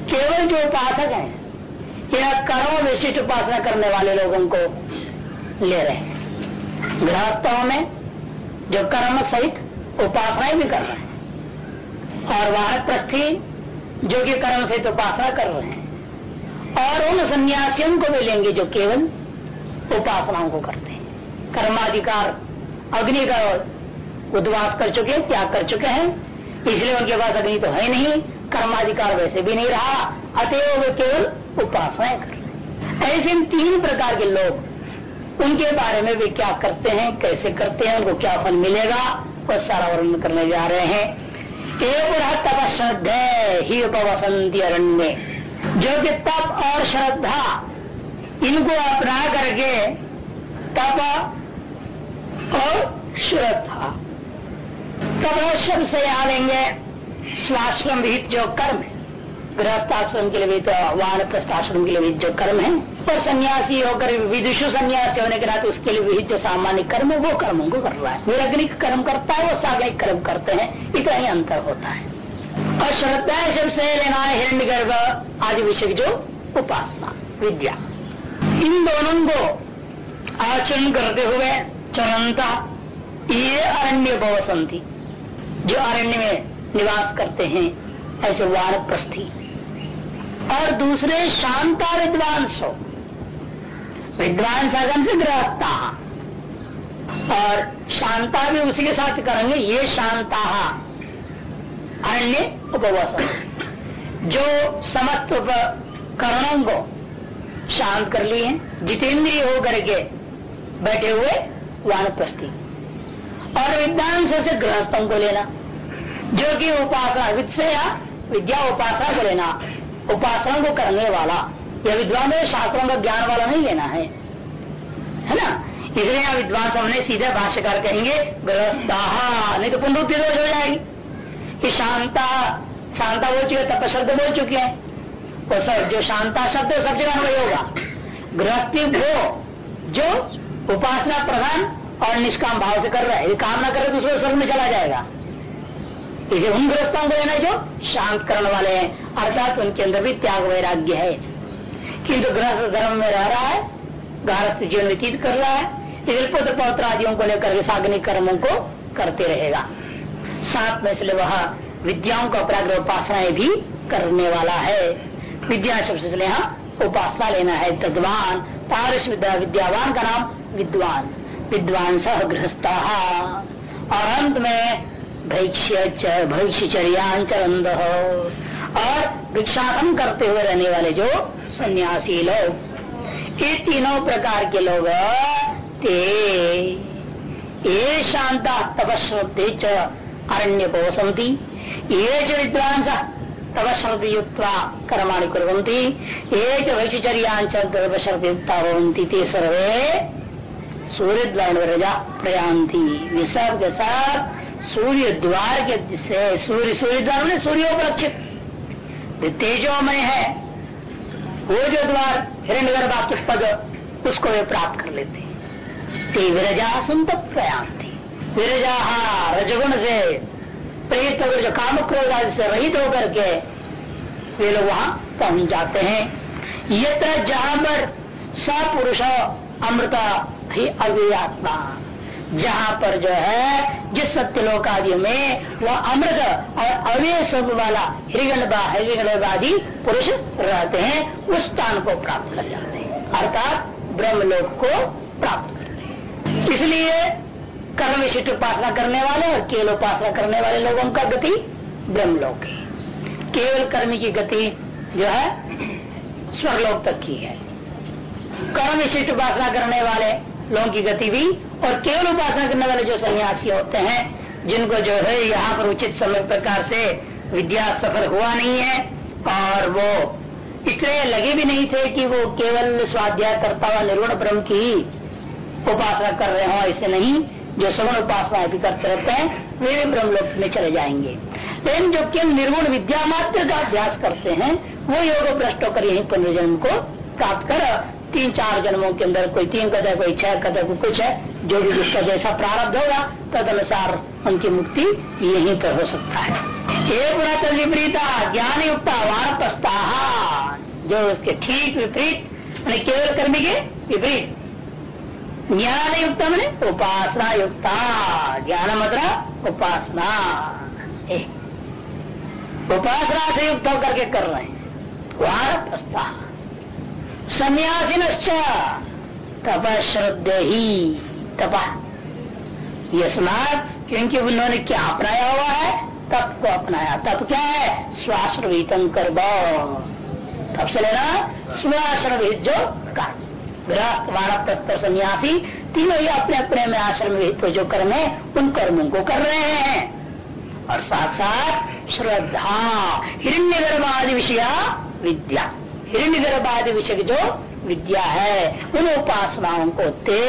केवल जो उपासक हैं यह कर्म विशिष्ट उपासना करने वाले लोगों को ले रहे हैं। गृहस्थों में जो कर्म सहित उपासनाएँ भी कर रहे हैं। और वाहक प्रस्थी जो कि कर्म से तो उपासना कर रहे हैं। और उन सन्यासियों को भी लेंगे जो केवल उपासनाओं को करते हैं। कर्माधिकार, अग्नि का उद्वास कर चुके हैं त्याग कर चुके हैं। इसलिए उनके पास अग्नि तो है नहीं, कर्माधिकार वैसे भी नहीं रहा, अतएव वे केवल उपासनाएँ कर रहे ऐसे इन तीन प्रकार के लोग, उनके बारे में वे क्या करते हैं, कैसे करते हैं, उनको क्या फल मिलेगा वह सारा वर्णन करने जा रहे हैं। एक तप श्रद्धा ही उपवसंती अरण्य। जो कि तप और श्रद्धा, इनको अपना करके तप और श्रद्धा। शब्द से याद लेंगे स्वाश्रम विहित जो कर्म है। गृहस्थाश्रम के लिए भी तो वान प्रस्थाश्रम के लिए भी जो कर्म है और सन्यासी होकर विदुषु सन्यासी होने के नाते उसके लिए विहित जो सामान्य कर्म है वो कर्मों को कर रहा है निरग्निक कर्म करता है वो साग्निक कर्म करते हैं इतना ही अंतर होता है और श्रद्धा शब्द से लेना हिरण्य गर्भ आदि विषय जो उपासना विद्या इन दोनों को आचरण करते हुए चरणता ये अरण्य बवसंती जो अरण्य में निवास करते हैं ऐसे वार प्रस्थी और दूसरे शांता विद्वांस हो। विद्वान साधन से गृहस्था और शांता भी उसी के साथ करेंगे, ये शांता। अन्य उपवासन जो समस्त उपकरणों को शांत कर लिए हैं, जितेंद्रिय होकर के बैठे हुए वानप्रस्थी। और विद्वान से गृहस्थों को लेना, जो कि उपासना विद विद्या उपासना को लेना उपासना को करने वाला, या विद्वान शास्त्रों का ज्ञान वाला नहीं लेना है। है ना? इसलिए यहाँ विद्वान हमने सीधा भाष्यकार कहेंगे गृहस्था नहीं तो पुनरुक्ति दोष हो जाएगी। कि शांता शांता बोल चुके तप शब्द बोल चुके हैं। वो सब, जो शांता शब्द सब जगह वही होगा। गृहस्थी वो, जो उपासना प्रधान और निष्काम भाव से कर रहा है। ये काम ना करे तो उसको स्वर्ग में चला जाएगा। इसे उन गृहस्थों को लेना जो शांत करने वाले हैं, अर्थात उनके अंदर भी त्याग वैराग्य है। किंतु गृहस्थ धर्म में रह रहा है गृहस्थ जीवन व्यतीत कर रहा है इसलिए पुत्र पौत्र आदियों को लेकर सागनिक कर्मों को करते रहेगा। साथ में इसलिए वह विद्याओं का अपराग्रह उपासनाएँ भी करने वाला है। विद्या शब्द से यहाँ उपासना लेना है। तद्वान विद्या विद्यावान का नाम विद्वान। विद्वान सह गृहस्थ। और अंत में भैक्ष्य भैक्ष्यचर्यांचरंद और भिक्षाटन करते हुए रहने वाले जो सन्यासी लोग, ये तीनों प्रकार के लोग ते, ये शांता तपस्ते च अरण्य पोषंती ये च विद्वांस तपश्रद्धि युक्त कर्माणि कुरंती ये च युक्ता भवंती ते सर्वे सूर्य प्रयांति विसर्ग के साथ सूर्य द्वार के से सूर्य सूर्य द्वार में सूर्योपलक्षित तेजोमय है। वो जो द्वार हिरण्य पद उसको वे प्राप्त कर लेते ते विरजा संत प्रयांति विरजा रजगुण से प्रेरित होकर, जो काम क्रोध आदि से रहित होकर के वे लोग वहाँ पहुँच जाते हैं। यत्र जहाँ पर सपुरुष अमृता ही अव्यात्मा जहाँ पर जो है, जिस सत्यलोक आदि में, वह अमृत और अव्य सब वाला हिरिगणवादी पुरुष रहते हैं, उस स्थान को प्राप्त कर जाते हैं। अर्थात, ब्रह्मलोक को प्राप्त करते हैं। इसलिए कर्म विशिष्ट उपासना करने वाले और केवल उपासना करने वाले लोगों का गति ब्रह्मलोक है। केवल कर्मी की गति जो है स्वर्लोक तक की है। कर्म विशिष्ट उपासना करने वाले लोगों की गति भी और केवल उपासना करने वाले जो सन्यासी होते हैं, जिनको जो है यहाँ पर उचित समय प्रकार से विद्या सफल हुआ नहीं है और वो इतने लगे भी नहीं थे कि वो केवल स्वाध्याय करता हुआ निर्गुण ब्रह्म की उपासना कर रहे हो, ऐसे नहीं। जो सगुण उपासना भी करते रहते हैं, वे भी ब्रह्मलोक में चले जाएँगे। लेकिन जो केवल निर्गुण विद्या मात्र का अभ्यास करते हैं, वो योग भ्रष्ट होकर यही पुनर्जन्म को प्राप्त कर तीन चार जन्मों के अंदर कोई तीन कदर कोई छह कोई कुछ है, जो भी जिसका जैसा प्रारब्ध होगा तद अनुसार उनकी मुक्ति यहीं पर हो सकता है। ये पुरातन विपरीता, ज्ञान युक्ता वार जो उसके ठीक विपरीत मैंने केवल कर्मी के विपरीत। ज्ञान युक्त मैंने उपासना युक्ता, ज्ञान मतलब उपासना। उपासना से युक्त होकर के कर रहे हैं। वार प्रस्ताह तप श्रद्धे ही तपा ये यस्मात क्योंकि उन्होंने क्या अपनाया हुआ है, तप को अपनाया। तप क्या है? स्वाश्रवितम कर तब से लेना, स्वाश्रवित जो कर्म। गृहस्थ वाणप्रस्थ सन्यासी, तीनों ही अपने अपने में आश्रम विहित जो कर्म है, उन कर्मों को कर रहे हैं। और साथ साथ श्रद्धा हिरण्य गर्भ आदि विषया विद्या। हिरण्य गर्भादि विषय जो विद्या है, उन उपासनाओं को ते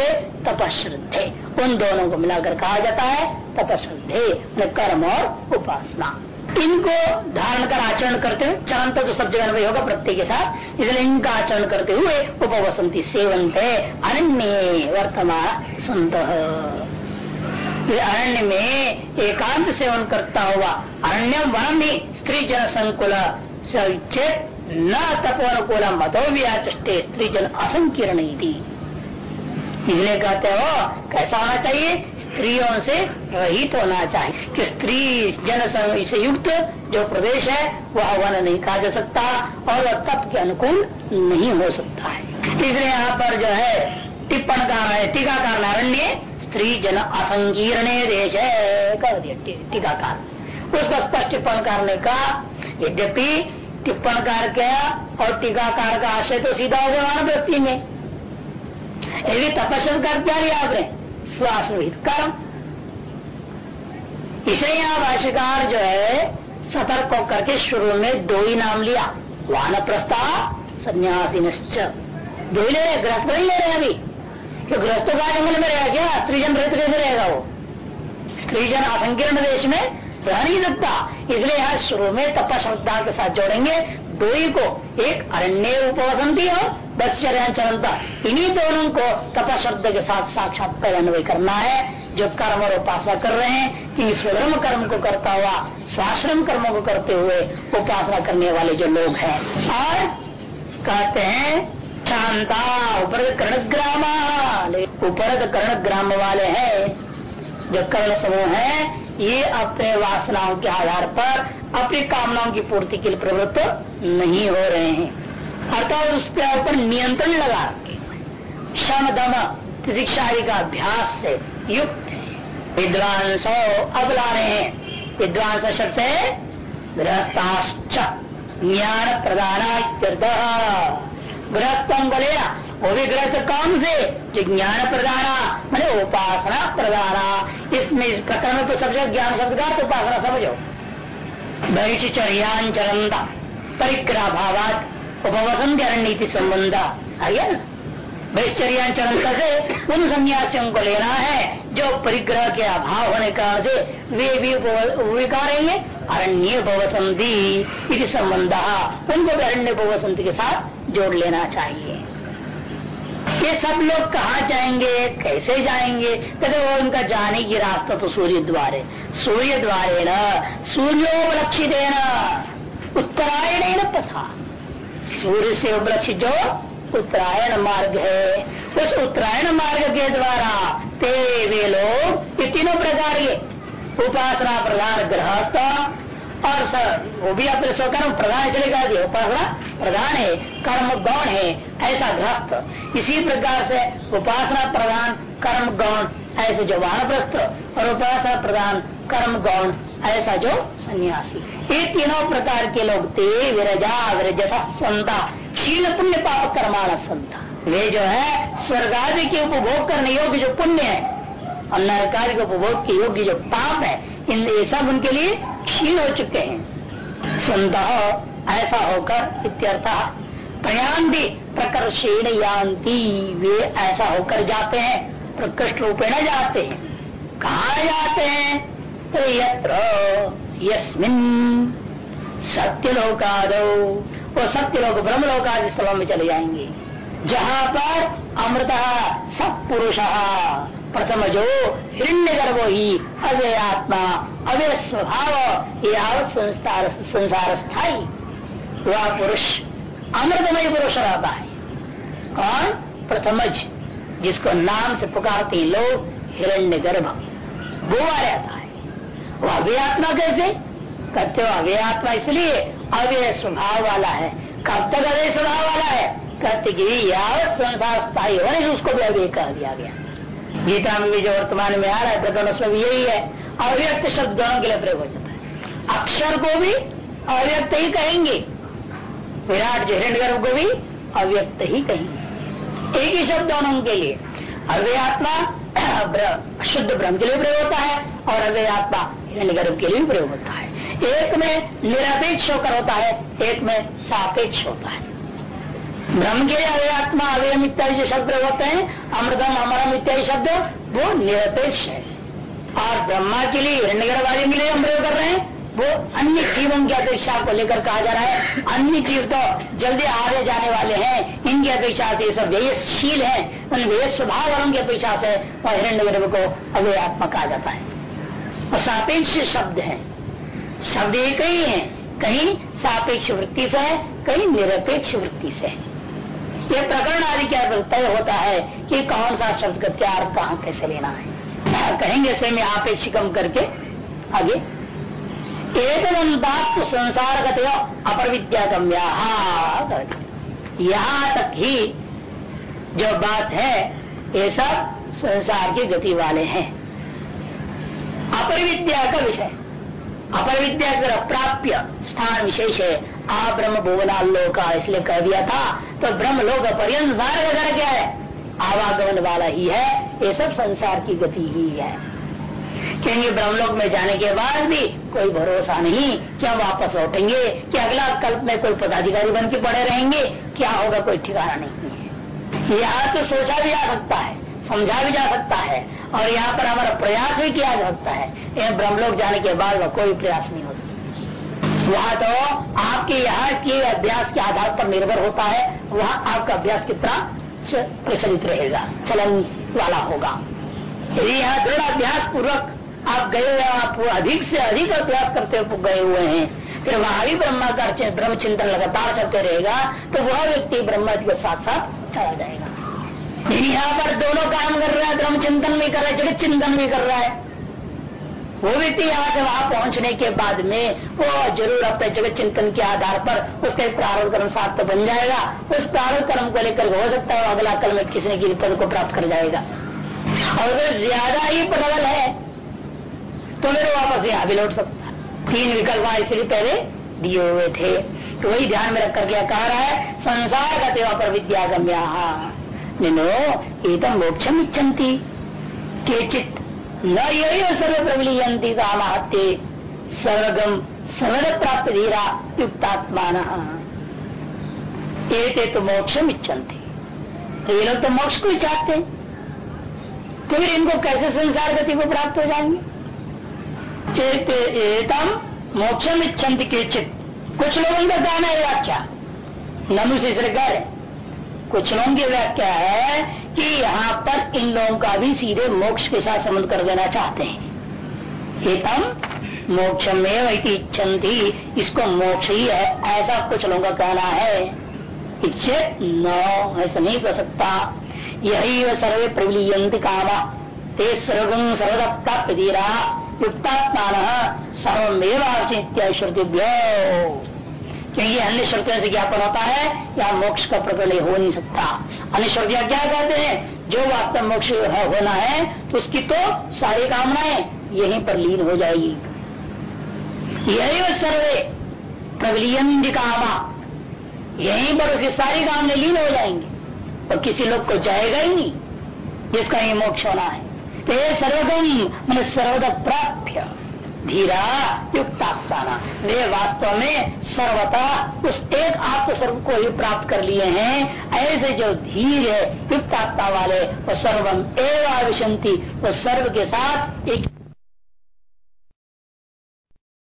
तपश्रद्धे। उन दोनों को मिलाकर कहा जाता है तपश्रद्धे कर्म और उपासना। इनको धारण कर आचरण करते हुए चरण तो सब जगह में होगा प्रत्येक के साथ, इसलिए इनका आचरण करते हुए उपवसंती सेवन थे अन्य वर्तमान संत अरण्य में एकांत सेवन करता हुआ अरण्य वन में स्त्री जन संकुल न तपोनुकूल मतो व्याचे स्त्री जन असंकीर्ण इसलिए कहते हो, कैसा होना चाहिए? स्त्रियों से रहित होना चाहिए। कि स्त्री जन से युक्त जो प्रदेश है, वह वन नहीं कहा जा सकता और वह तप के अनुकूल नहीं हो सकता है। इसलिए यहाँ पर जो है टिप्पण का टीकाकार नारण्य स्त्री जन असंकीर्ण देश है कर दिया टीकाकार। उसको स्पष्ट टिप्पण करने का यद्यपि टिप्पण कार क्या? और टीकाकार का आशय तो सीधा हो गया व्यक्ति में। यदि तपस्या कर क्या लिया आपने श्वास कर्म। इसे यहाँ भाष्यकार जो है, सतर्क करके शुरू में दो ही नाम लिया। वान प्रस्ताव सन्यासी दो ही ले रहे गृहस्थ ही ले रहे अभी। क्यों गृहस्थों का जंगल में रहेगा क्या स्त्रीजन रहित कैसे रहेगा वो? स्त्रीजन असंकीर्ण देश में रह नहीं सकता इसलिए यहाँ शुरू में तपा श्रद्धा के साथ जोड़ेंगे। दो ही को, एक अरण्य उपवसंती और दक्षरण चलता इन्हीं दोनों को तपा शब्द के साथ साक्षात पहले करना है। जो कर्म और उपासना कर रहे हैं कि स्वधर्म कर्म को करता हुआ, स्वाश्रम कर्मों को करते हुए उपासना करने वाले जो लोग हैं। और कहते हैं शांता उपरत कर्ण ग्राम उपरत कर्ण ग्राम वाले हैं। जो कर्ण समूह है ये अपने वासनाओं के आधार पर अपनी कामनाओं की पूर्ति के लिए प्रवृत्त नहीं हो रहे हैं। अर्थात उसके ऊपर नियंत्रण लगा क्षण दम दीक्षा का अभ्यास से युक्त विद्वांसो अब ला रहे हैं। विद्वांस शब्द से गृहस्थाश्च ज्ञान प्रदान को लेना वो भी गृहस्थ कौन से। जो ज्ञान प्रदाना मैंने उपासना प्रदाना इसमें इस प्रकरण को सबसे ज्ञान शब्द का तो उपासना समझो। बहिष्चर्यान चरंदा परिग्रह भावात उपवसंत नीति संबंध आ गया ना वैश्चर्याचरण से उन सन्यासियों को लेना है, जो परिग्रह के अभाव होने का से वे भी विकारेंगे अरण्य इति संबंध। उनको भी अरण्य बवसंती के साथ जोड़ लेना चाहिए। ये सब लोग कहा जाएँगे? कैसे जाएँगे? कहते वो उनका जाने की रास्ता तो सूर्य द्वारे। सूर्य द्वारे न, सूर्योपलक्षित उत्तरायण पथा सूर्य से उपलक्षित जो उत्तरायण मार्ग है। उस उत्तरायण मार्ग के द्वारा ते वे लोग तीनों प्रकार के उपासना प्रधान गृहस्थ और सर वो भी अपने स्वकर्म प्रधान चलेगा दिया। उपासना प्रधान है, कर्म गौण है, ऐसा ग्रस्त। इसी प्रकार से उपासना प्रधान, कर्म गौण, ऐसे जो वानप्रस्थ, और उपासना प्रधान, कर्म गौण, ऐसा जो सन्यासी। ये तीनों प्रकार के लोग ते विरजा, विरजसा, संता, क्षीण पुण्य पाप कर्माण संता। वे जो है स्वर्ग आदि के उपभोग करने योग्य जो पुण्य है और नरकादि के उपभोग के योग्य जो पाप है, इन सब उनके लिए क्षीण हो चुके हैं। संत ऐसा होकर इत्यर्थ। प्रयांति प्रकर्षेण यान्ति, वे ऐसा होकर जाते हैं, प्रकृष्ट रूपेण जाते। हैं कहा जाते हैं? तो यत्र यस्मिन सत्य लोकादो वो सत्य लोग ब्रह्म लोक आदि स्थलों में चले जाएँगे। जहाँ पर अमृत सब पुरुष प्रथम जो हिरण्य गर्भ ही अव्यय आत्मा, अव्यय स्वभाव संसार संसार स्थायी वह पुरुष, अमृतमय पुरुष रहता है। कौन? प्रथमज, जिसको नाम से पुकारते लोग हिरण्य गर्भ वो रहता है। वह अव्यय आत्मा कैसे? कहते हो, अव्यय आत्मा इसलिए अव्यय स्वभाव वाला है। कब तक अव्यय स्वभाव वाला है? कहते कि यावत संसार स्थायी होने से उसको भी अव्यय कह दिया गया। गीता में भी जो वर्तमान में आ रहा है, प्रकरण उसमें भी यही है। अव्यक्त शब्द दोनों के लिए प्रयोग हो जाता है। अक्षर को भी अव्यक्त ही कहेंगे। विराट जो हिरण्य को भी अव्यक्त ही कहेंगे। एक ही शब्द दोनों के लिए। अव्ययात्मा शुद्ध ब्रह्म के लिए प्रयोग होता है और अव्ययात्मा हिरण्य के लिए प्रयोग होता है। एक में निरपेक्ष होकर होता है, एक में सापेक्ष होता है। ब्रह्म के लिए अवय आत्मा अवयम इत्यादि जो शब्द होते हैं। अमृतम अमरम इत्यादि शब्द, वो निरपेक्ष है। और ब्रह्मा के लिए हिरण्यगरवादी के लिए हम प्रयोग कर रहे हैं। वो अन्य जीवों की अपेक्षा को लेकर कहा जा रहा है। अन्य जीव तो जल्दी आगे जाने वाले हैं। इनकी अपेक्षा से सब व्ययशील है। उन व्यय स्वभाव वालों की अपेक्षा से और हिरण्य को अवय आत्मा कहा जाता है। और सापेक्ष शब्द है। शब्द एक ही है। कहीं सापेक्ष वृत्ति से है, कहीं निरपेक्ष वृत्ति से है। ये प्रकरण आदि क्या तय होता है कि कौन सा शब्द का त्यार कहाँ कैसे लेना है? कहेंगे से में आपेक्षिकम करके आगे। एक तो संसार गत अपर विद्या गम्या यहाँ तक ही जो बात है, ये सब संसार की गति वाले हैं। अपर विद्या का विषय। अपर विद्या अगर अप्राप्य स्थान विशेष है। आ ब्रह्म भुवनालोका इसलिए कह दिया था तो ब्रह्म लोक पर्यंसार का क्या है आवागमन वाला ही है, ये सब संसार की गति ही है। क्योंकि ब्रह्मलोक में जाने के बाद भी कोई भरोसा नहीं, क्या वापस लौटेंगे, क्या अगला कल्प में कोई पदाधिकारी बन के पड़े रहेंगे, क्या होगा, कोई ठिकाना नहीं है। यहाँ तो सोचा भी जा सकता है, समझा भी जा सकता है, और यहाँ पर हमारा प्रयास भी किया जा सकता है। यह ब्रह्मलोक जाने के बाद कोई प्रयास नहीं हो वहाँ तो आपके यहाँ के अभ्यास के आधार पर निर्भर होता है, वहाँ आपका अभ्यास कितना? प्रचलित रहेगा, चलन वाला होगा। यदि यहाँ दृढ़ अभ्यास पूर्वक आप गए आप अधिक से अधिक अभ्यास करते हुए गए हुए हैं। फिर वहाँ भी ब्रह्मा का ब्रह्म चिंतन लगातार चलते रहेगा तो वह व्यक्ति ब्रह्म के साथ साथ चला जाएगा। यहाँ पर दोनों काम कर रहा है ब्रह्म चिंतन भी कर रहा है, जगत चिंतन भी कर रहा है वो व्यक्ति यहाँ से वहाँ पहुँचने के बाद में वो ज़रूर अपने जगत चिंतन के आधार पर उसका प्रारंभ कर्म साथ तो बन जाएगा। उस प्रारंभ कर्म को लेकर हो सकता है अगला कल में किसी न किसी पद को प्राप्त कर जाएगा। और अगर ज़्यादा ही प्रबल है तो मेरे वापस यहाँ भी लौट सकता तीन विकल्प इसलिए पहले दिए हुए थे तो वही ध्यान में रख कर क्या कह रहा है, संसार का तेवा पर विद्या गम्या एकदम मोक्षम इच्छन्ति के चित्त न यही सर्व प्रबलियंती कामाहत्य। सर्वगम सर्व प्राप्त धीरा युक्तात्मान। एक तो मोक्षम इच्छन्ति। तो ये लोग तो मोक्ष को ही चाहते हैं। तो फिर इनको कैसे संसार गति को प्राप्त हो जाएँगे? एतम मोक्षम इच्छन्ति के चित कुछ लोगों का कहना है व्याख्या। ननु से कुछ लोगों की व्याख्या है कि यहाँ पर इन लोगों का भी सीधे मोक्ष के साथ संबंध कर देना चाहते हैं। एकम मोक्ष में इच्छन्ति। इसको मोक्ष ही है, ऐसा कुछ लोगों का कहना है। इच्छित न ऐसा नहीं कर सकता। यही वह सर्वे प्रबलियंत कामा। ते सर्वम सर्वदा प्राप्त धीरा युक्तात्मान सर्वमेव श्रुतिभ्यो। क्योंकि अन्य श्रुतियों से ज्ञापन होता है या मोक्ष का प्रकरण हो नहीं सकता। अन्य श्रुतियाँ क्या कहते हैं? जो वास्तव मोक्ष होना है तो उसकी तो सारी कामनाएँ यहीं पर लीन हो जाएगी। यही वह सर्वे, प्रबलियन कामा यहीं पर उसकी सारी कामने लीन हो जाएँगे। और किसी लोग को जाएगा ही नहीं, जिसका ये मोक्ष होना है। तो सर्वगम, मैंने सर्वदा प्राप्य। धीरा युक्तात्माना वे वास्तव में सर्वता उस एक आत्म सर्व को ही प्राप्त कर लिए हैं। ऐसे जो धीर है, युक्तात्मा वाले, वो सर्वम एवं आविशंति वो सर्व के साथ एक